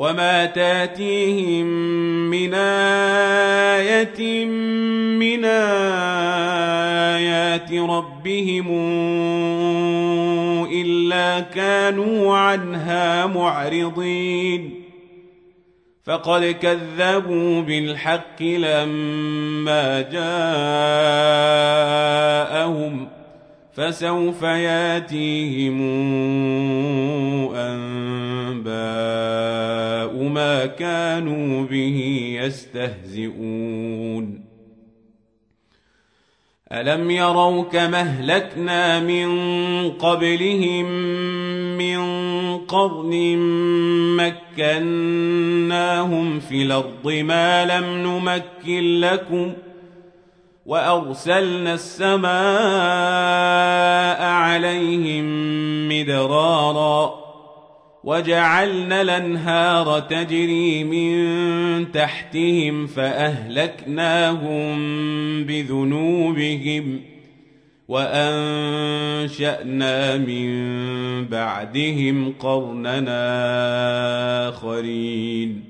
وما تاتيهم من آية من آيات ربهم إلا كانوا عنها معرضين فقد كذبوا بالحق لما جاءهم فسوف ياتيهم أنباء ما كانوا به يستهزئون. ألم يروا كما أهلكنا من قبلهم من قرن مكناهم في الأرض ما لم نمكن لكم ۖ وأرسلنا السماء عليهم مدرارا وجعلنا الأنهار تجري من تحتهم فأهلكناهم بذنوبهم وأنشأنا من بعدهم قرننا آخرين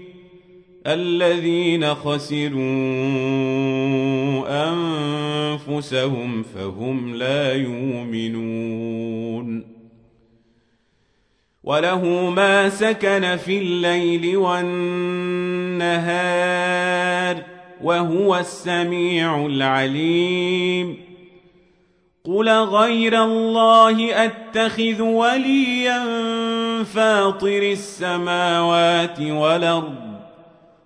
الذين خسروا أنفسهم فهم لا يؤمنون. وله ما سكن في الليل والنهار وهو السميع العليم. قل غير الله اتخذ وليا فاطر السماوات والارض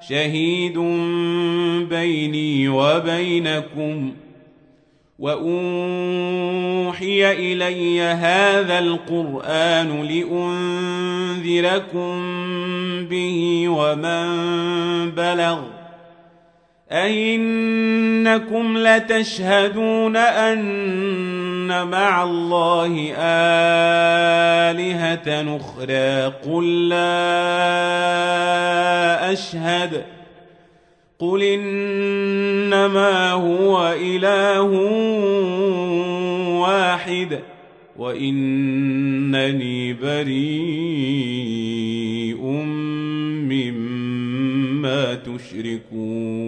شهيد بيني وبينكم وأوحي إلي هذا القرآن لأنذركم به ومن بلغ أئنكم لتشهدون أن مع الله آلهة أخرى. قل لا أشهد. قل إنما هو إله واحد. وإنني بريء مما تشركون.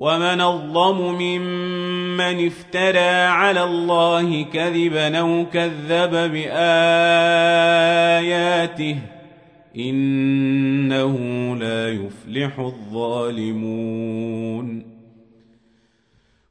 ومن الظلم ممن افترى على الله كذبا أو كذب بآياته إنه لا يفلح الظالمون.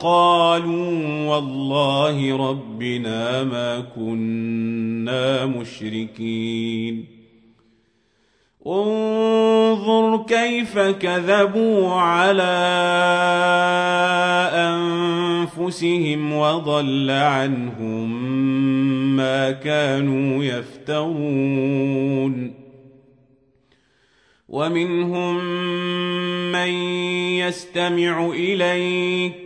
قالوا والله ربنا ما كنا مشركين. انظر كيف كذبوا على أنفسهم وضل عنهم ما كانوا يفترون. ومنهم من يستمع إليك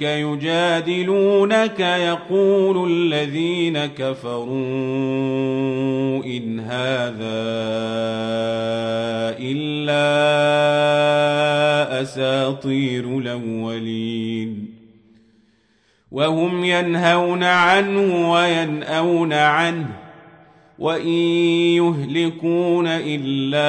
جاءوك يجادلونك يقول الذين كفروا إن هذا إلا أساطير الأولين. وهم ينهون عنه وينأون عنه وإن يهلكون إلا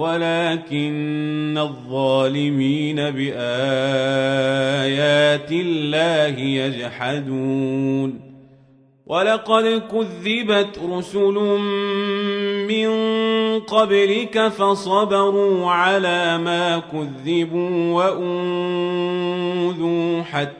ولكن الظالمين بآيات الله يجحدون. ولقد كذبت رسل من قبلك فصبروا على ما كذبوا وأوذوا حتى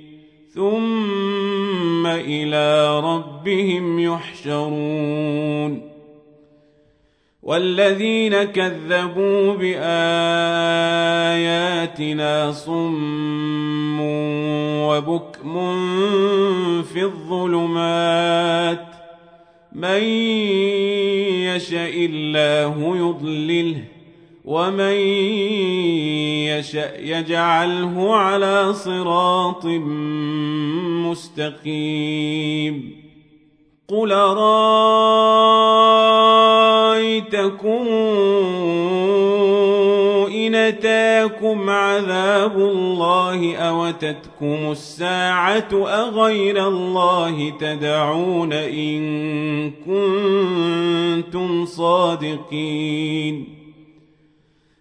ثم إلى ربهم يحشرون والذين كذبوا بآياتنا صم وبكم في الظلمات من يشاء الله يضلله ومن يشأ يجعله على صراط مستقيم. قل رأيتكم إن أتاكم عذاب الله أوتتكم الساعة أغير الله تدعون إن كنتم صادقين.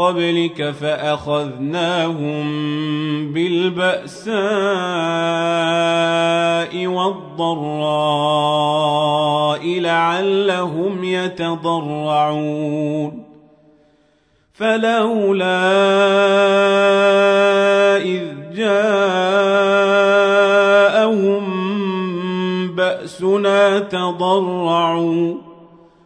قبلك فأخذناهم بالبأساء والضراء لعلهم يتضرعون. فلولا إذ جاءهم بأسنا تضرعوا.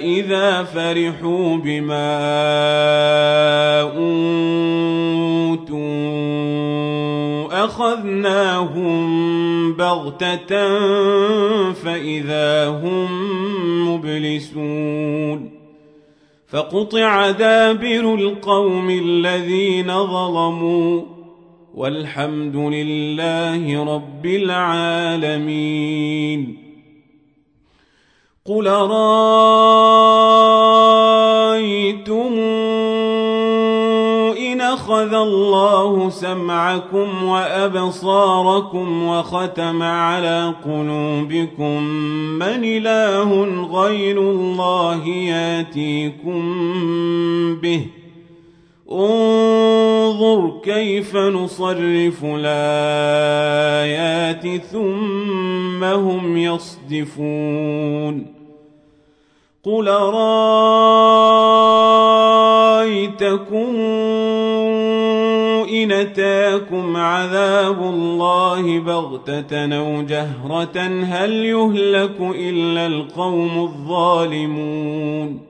حتى إذا فرحوا بما أوتوا أخذناهم بغتة فإذا هم مبلسون فقطع دابر القوم الذين ظلموا والحمد لله رب العالمين قل رأيتم إن أخذ الله سمعكم وأبصاركم وختم على قلوبكم من إله غير الله ياتيكم به انظر كيف نصرف الآيات ثم هم يصدفون. قل رأيتكم إن أتاكم عذاب الله بغتة أو جهرة هل يهلك إلا القوم الظالمون؟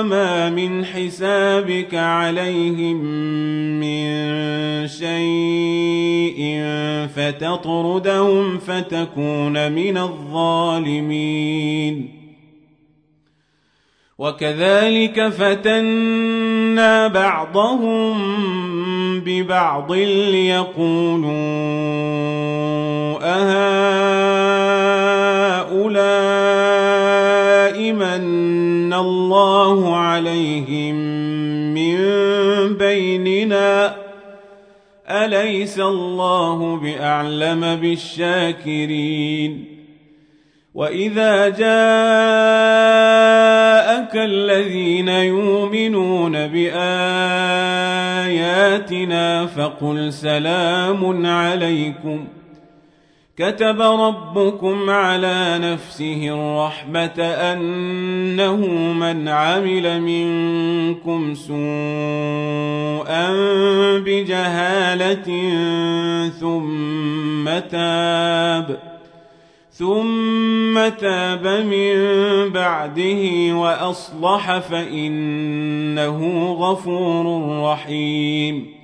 وما من حسابك عليهم من شيء فتطردهم فتكون من الظالمين وكذلك فتنا بعضهم ببعض ليقولوا أهؤلاء من الله عليهم من بيننا أليس الله بأعلم بالشاكرين وإذا جاءك الذين يؤمنون بآياتنا فقل سلام عليكم كتب ربكم على نفسه الرحمة أنه من عمل منكم سوءا بجهالة ثم تاب ثم تاب من بعده وأصلح فإنه غفور رحيم.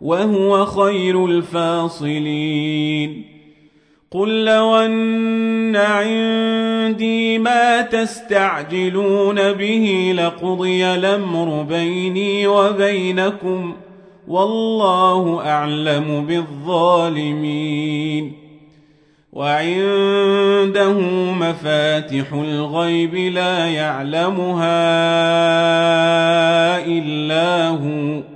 وهو خير الفاصلين. قل لو أن عندي ما تستعجلون به لقضي الأمر بيني وبينكم ۖ والله أعلم بالظالمين. وعنده مفاتح الغيب لا يعلمها إلا هو.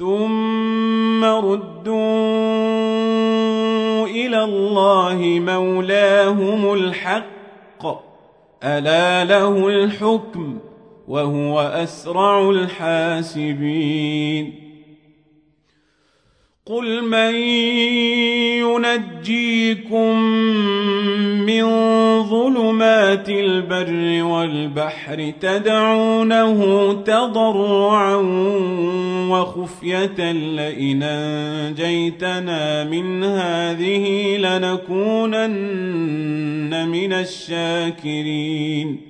ثم ردوا إلى الله مولاهم الحق الا له الحكم وهو اسرع الحاسبين قل من ينجيكم من ظلمات البر والبحر تدعونه تضرعا وخفيه لئن انجيتنا من هذه لنكونن من الشاكرين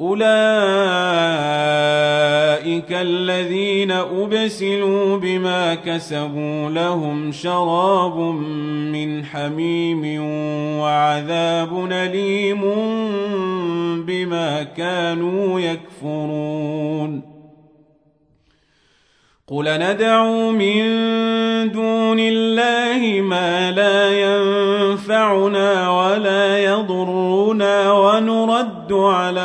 أولئك الذين أبسلوا بما كسبوا لهم شراب من حميم وعذاب أليم بما كانوا يكفرون. قل ندعو من دون الله ما لا ينفعنا ولا يضرنا. ونرد على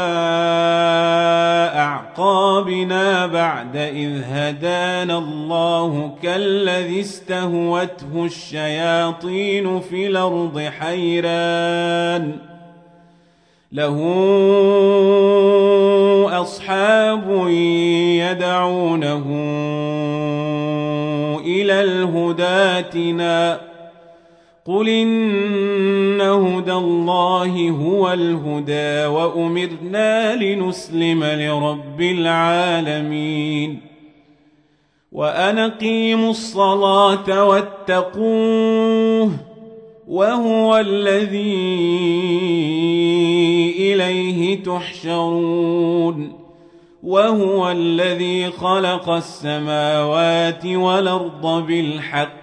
أعقابنا بعد إذ هدانا الله كالذي استهوته الشياطين في الأرض حيران له أصحاب يدعونه إلى الهداتنا قل إن هدى الله هو الهدى وأمرنا لنسلم لرب العالمين وأن أقيموا الصلاة واتقوه وهو الذي إليه تحشرون وهو الذي خلق السماوات والأرض بالحق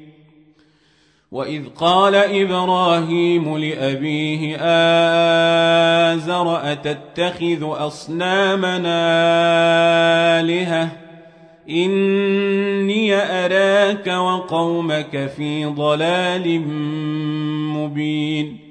وإذ قال إبراهيم لأبيه آزر أتتخذ أصنامنا آلهة إني أراك وقومك في ضلال مبين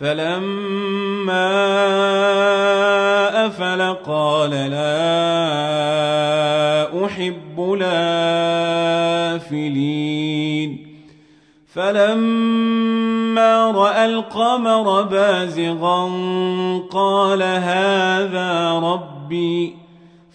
فلما أفل قال لا أحب الآفلين فلما رأى القمر بازغا قال هذا ربي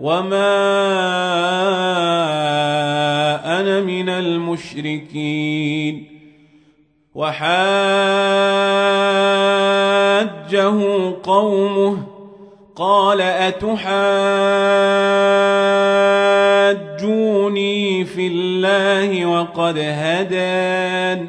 وما أنا من المشركين وحاجه قومه قال أتحاجوني في الله وقد هدان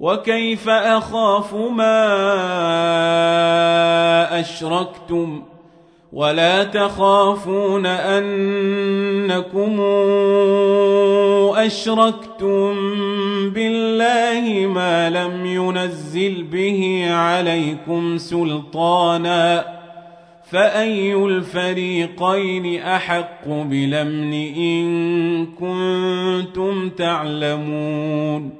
وكيف أخاف ما أشركتم ولا تخافون أنكم أشركتم بالله ما لم ينزل به عليكم سلطانا فأي الفريقين أحق بلمن إن كنتم تعلمون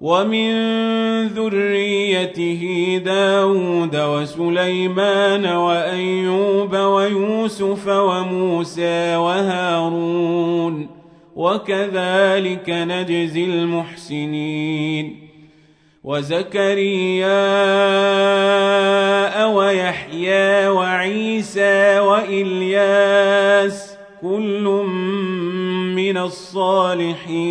ومن ذريته داود وسليمان وأيوب ويوسف وموسى وهارون وكذلك نجزي المحسنين وزكريا ويحيى وعيسى وإلياس كل من الصالحين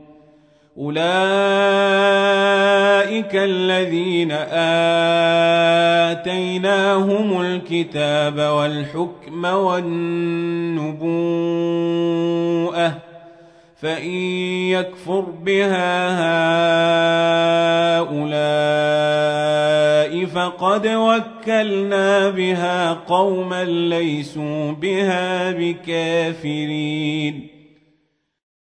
أولئك الذين آتيناهم الكتاب والحكم والنبوءة فإن يكفر بها هؤلاء فقد وكلنا بها قوما ليسوا بها بكافرين.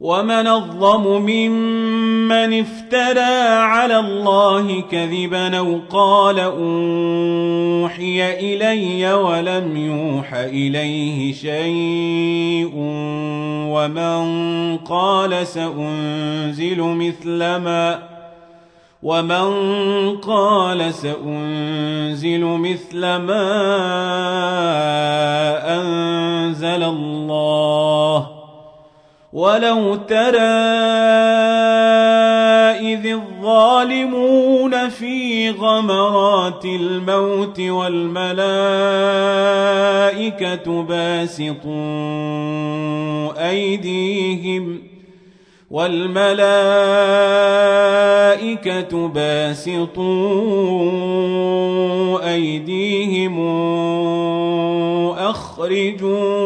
ومن الظلم ممن افترى على الله كذبا أو قال اوحي الي ولم يوح اليه شيء ومن قال سانزل مثل ما ومن قال سانزل مثل ما انزل الله ولو ترى إذ الظالمون في غمرات الموت والملائكة باسطوا أيديهم والملائكة باسطوا أيديهم أخرجوا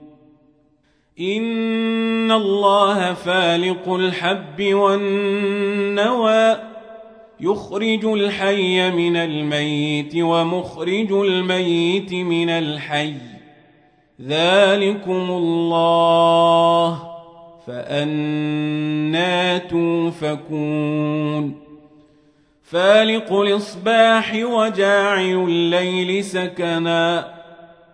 إن الله فالق الحب والنوى يخرج الحي من الميت ومخرج الميت من الحي ذلكم الله فأنا توفكون فالق الإصباح وجاعل الليل سكنا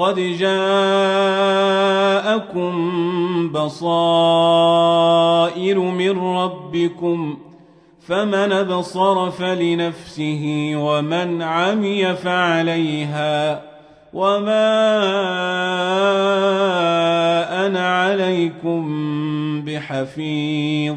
قد جاءكم بصائر من ربكم فمن أبصر فلنفسه ومن عمي فعليها وما أنا عليكم بحفيظ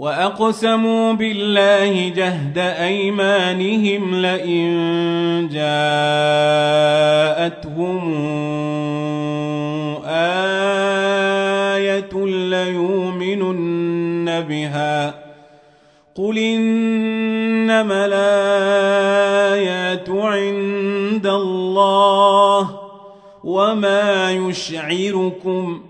وأقسموا بالله جهد أيمانهم لئن جاءتهم آية ليؤمنن بها قل إنما الآيات عند الله وما يشعركم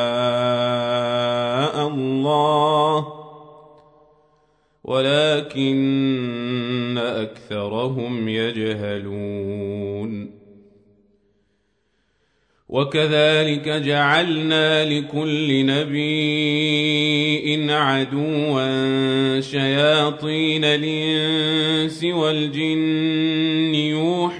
ولكن أكثرهم يجهلون. وكذلك جعلنا لكل نبي عدوا شياطين الإنس والجن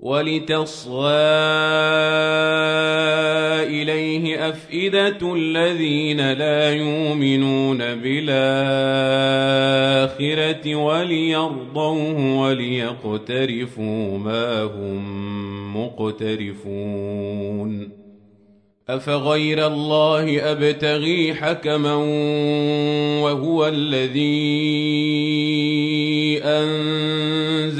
ولتصغى إليه أفئدة الذين لا يؤمنون بالآخرة وليرضوه وليقترفوا ما هم مقترفون أفغير الله أبتغي حكما وهو الذي أنزل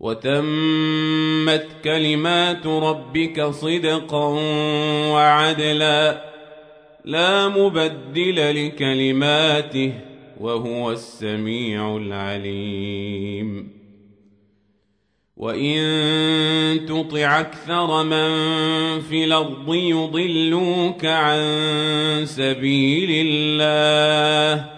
وتمت كلمات ربك صدقا وعدلا. لا مبدل لكلماته وهو السميع العليم. وإن تطع أكثر من في الأرض يضلوك عن سبيل الله.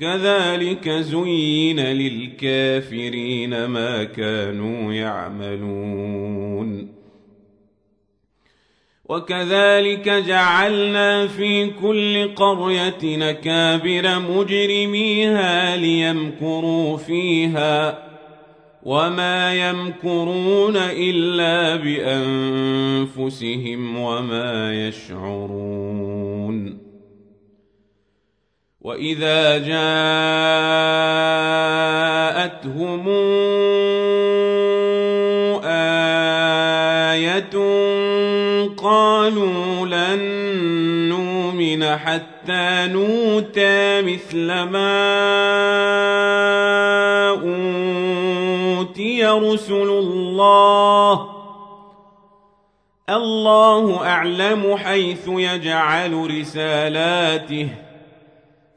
كذلك زين للكافرين ما كانوا يعملون. وكذلك جعلنا في كل قرية نكابر مجرميها ليمكروا فيها وما يمكرون إلا بأنفسهم وما يشعرون. وإذا جاءتهم آية قالوا لن نؤمن حتى نوتى مثل ما أوتي رسل الله الله أعلم حيث يجعل رسالاته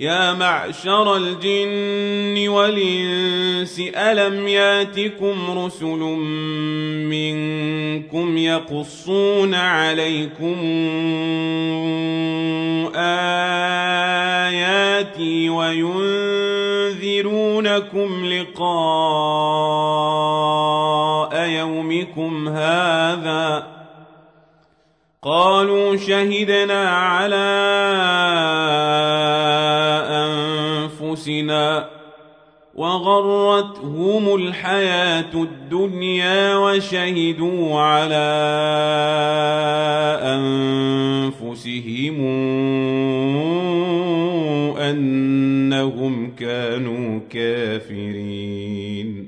يا معشر الجن والإنس ألم ياتكم رسل منكم يقصون عليكم آياتي وينذرونكم لقاء يومكم هذا؟ قالوا شهدنا على أنفسنا وغرتهم الحياة الدنيا وشهدوا على أنفسهم أنهم كانوا كافرين.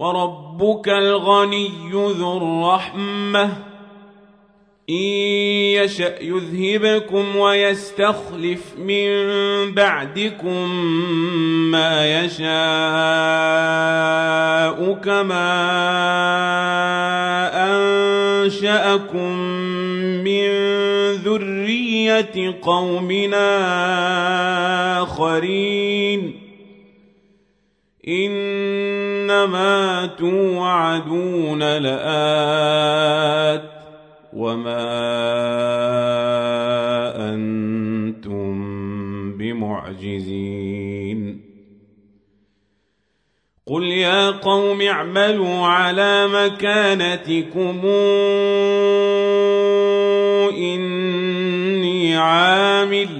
وربك الغني ذو الرحمة. إن يشأ يذهبكم ويستخلف من بعدكم ما يشاء كما أنشأكم من ذرية قومنا آخرين. إنما توعدون لآت وما أنتم بمعجزين قل يا قوم اعملوا على مكانتكم إني عامل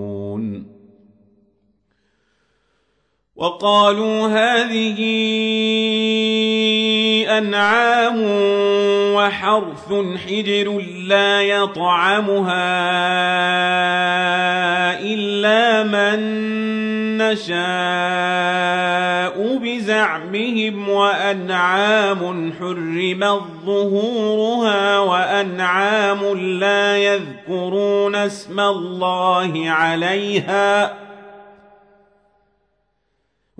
وقالوا هذه أنعام وحرث حجر لا يطعمها إلا من نشاء بزعمهم وأنعام حرمت ظهورها وأنعام لا يذكرون اسم الله عليها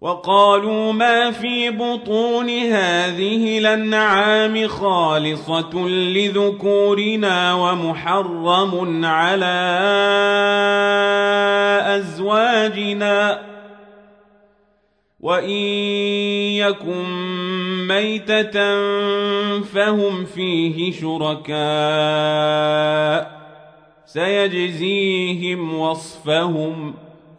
وقالوا ما في بطون هذه الأنعام خالصة لذكورنا ومحرم على أزواجنا وإن يكن ميتة فهم فيه شركاء سيجزيهم وصفهم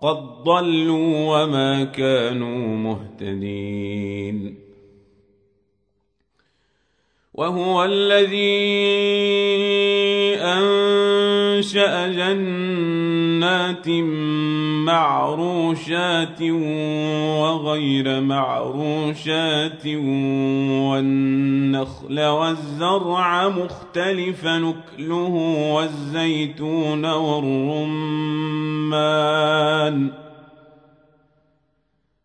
قد ضلوا وما كانوا مهتدين وهو الذي أنشأ جنات معروشات وغير معروشات والنخل والزرع مختلف نكله والزيتون والرمان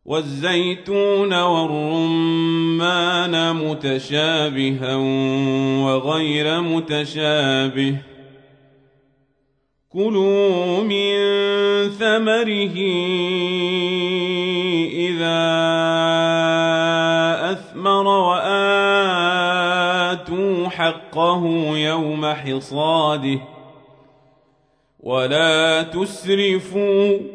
والزيتون والرمان متشابها وغير متشابه. كلوا من ثمره إذا أثمر وآتوا حقه يوم حصاده. ولا تسرفوا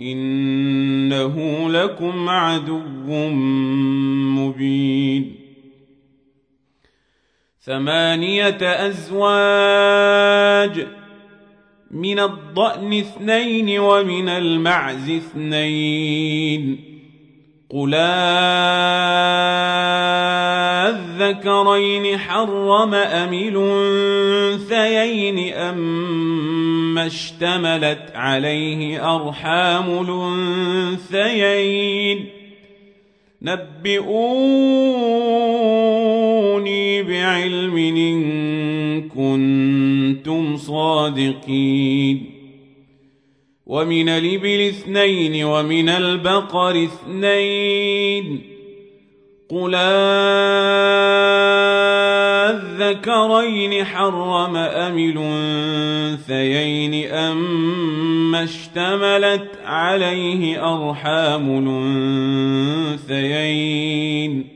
إنه لكم عدو مبين. ثمانية أزواج من الضأن اثنين ومن المعز اثنين. قل الذكرين حرم أم الأنثيين أما اشتملت عليه أرحام الأنثيين نبئوني بعلم إن كنتم صادقين ومن الإبل اثنين ومن البقر اثنين. قل الذكرين حرم أم الأنثيين أما اشتملت عليه أرحام الأنثيين.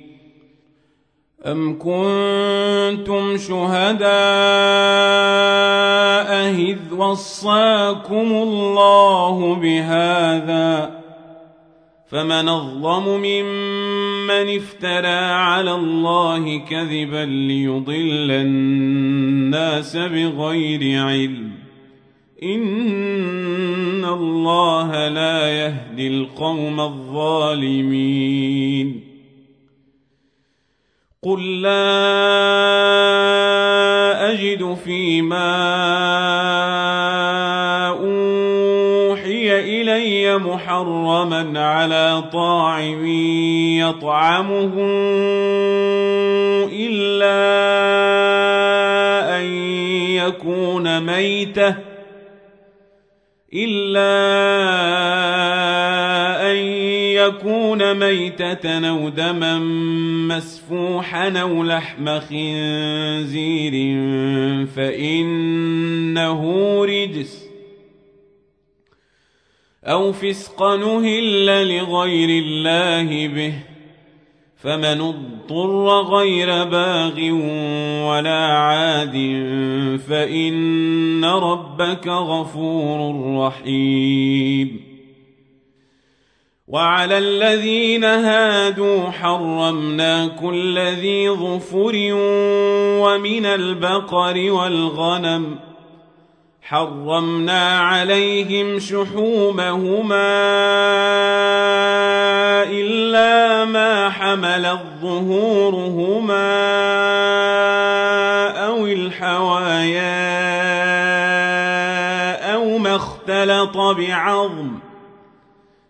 أم كنتم شهداء إذ وصاكم الله بهذا فمن الظلم ممن افترى على الله كذبا ليضل الناس بغير علم إن الله لا يهدي القوم الظالمين قل لا أو لحم خنزير فإنه رجس. أو فسقا نهل لغير الله به فمن اضطر غير باغ ولا عاد فإن ربك غفور رحيم. وعلى الذين هادوا حرمنا كل ذي ظفر ومن البقر والغنم. حرمنا عليهم شحومهما إلا ما حملت ظهورهما أو الحوايا أو ما اختلط بعظم.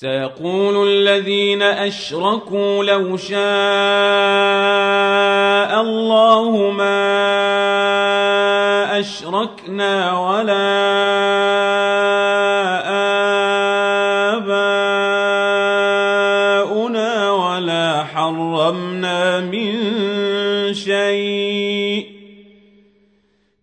سيقول الذين أشركوا لو شاء الله ما أشركنا ولا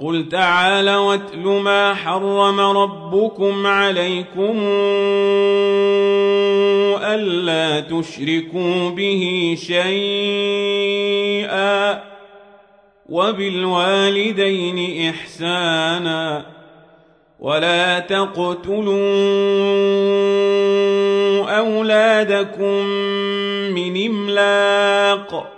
قل تعالى واتل ما حرم ربكم عليكم ألا تشركوا به شيئا وبالوالدين إحسانا ولا تقتلوا أولادكم من إملاق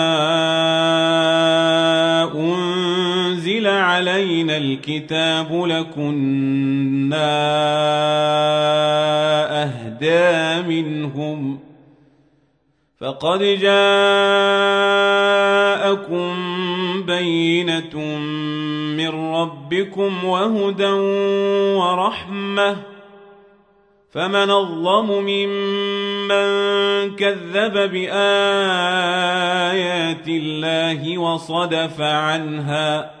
الكتاب لكنا أهدى منهم فقد جاءكم بينة من ربكم وهدى ورحمة فمن أظلم ممن كذب بآيات الله وصدف عنها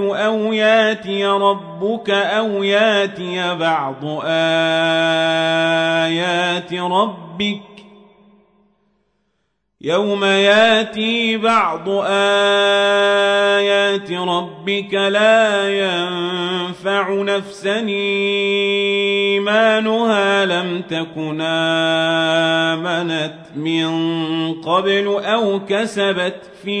أو ياتي ربك أو ياتي بعض آيات ربك يوم ياتي بعض آيات ربك لا ينفع نفسا إيمانها لم تكن آمنت من قبل أو كسبت في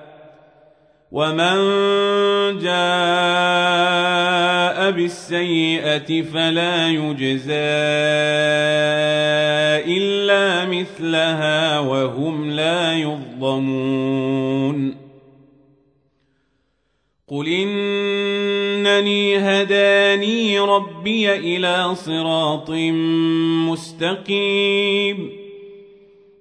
ومن جاء بالسيئة فلا يجزى إلا مثلها وهم لا يظلمون قل إنني هداني ربي إلى صراط مستقيم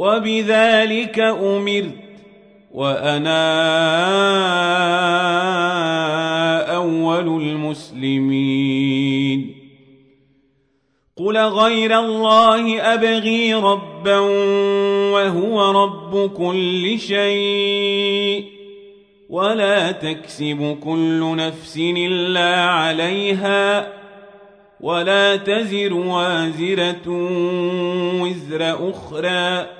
وبذلك أمرت وأنا أول المسلمين. قل غير الله أبغي ربا وهو رب كل شيء ولا تكسب كل نفس إلا عليها ولا تزر وازرة وزر أخرى.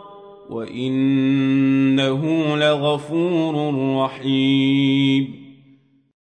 وإنه لغفور رحيم.